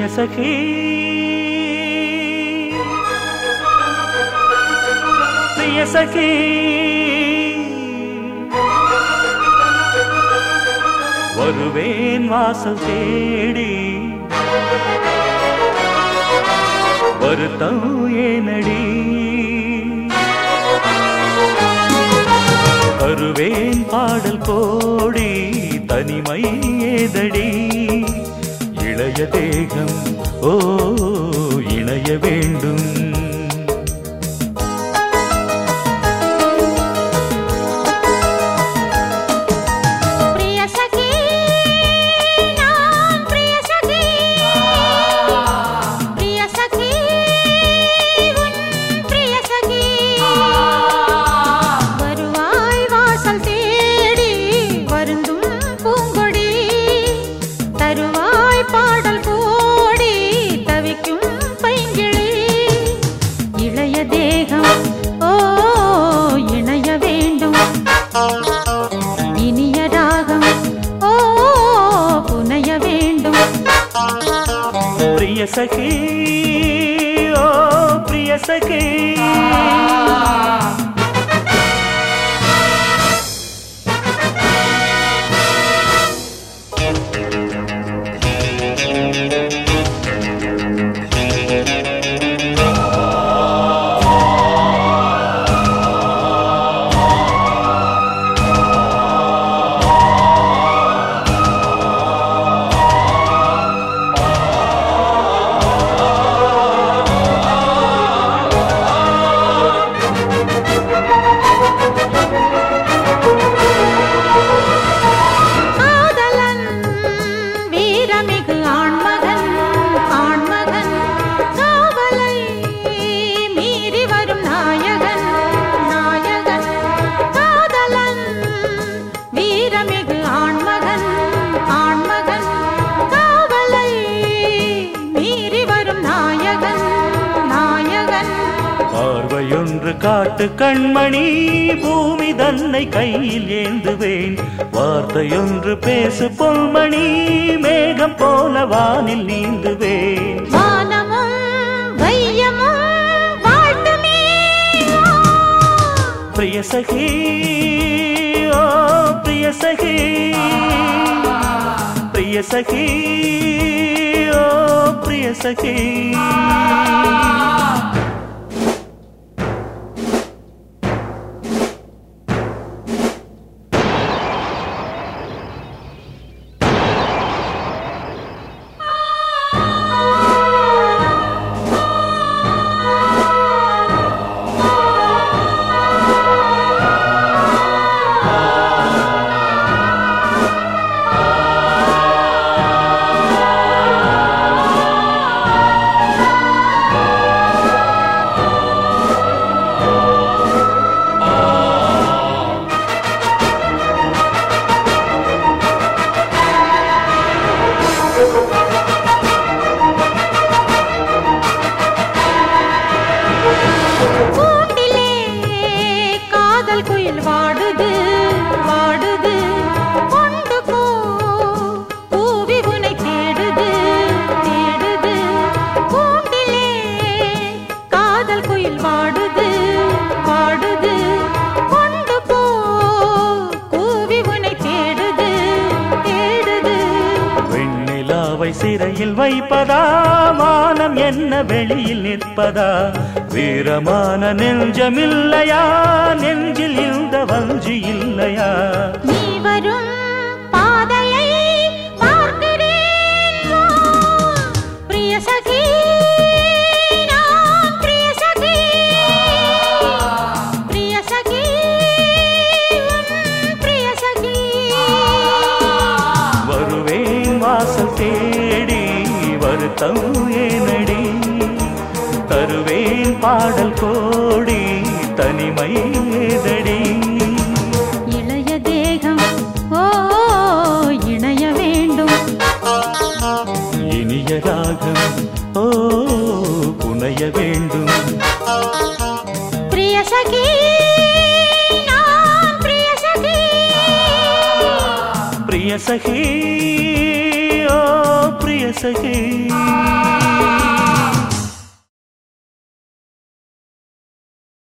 பிரிய சகி பிரிய சகி வருவேன் வாசல் தேடி. வருத்தம் ஏனடி. வருவேன் பாடல் கோடி தனிமை தேகம் ஓ இணைய வேண்டும். பிரிய சகி ஓ பிரிய பார்வையொன்று காட்டு கண்மணி பூமி தன்னை கையில் ஏந்துவேன். வார்த்தையொன்று பேசு பொன்மணி மேகம் போல வானில் நீந்துவேன். பிரிய சகி ஓ பிரிய சகி. பிரிய சகி ஓ பிரிய சகி. சிறையில் வைப்பதா? மானம் என்ன வெளியில் நிற்பதா? வீரமான நெஞ்சமில்லையா நெஞ்சில் இந்த வஞ்சி இல்லையா? ஏனடி தருவேன் பாடல் கோடி தனிமை ஏதடி இளைய தேகம் ஓ இணைய வேண்டும். இனிய ராகம் ஓ புனைய வேண்டும். பிரிய சகி பிரிய சகி. பிரிய சகி yo priya sahi